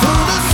through the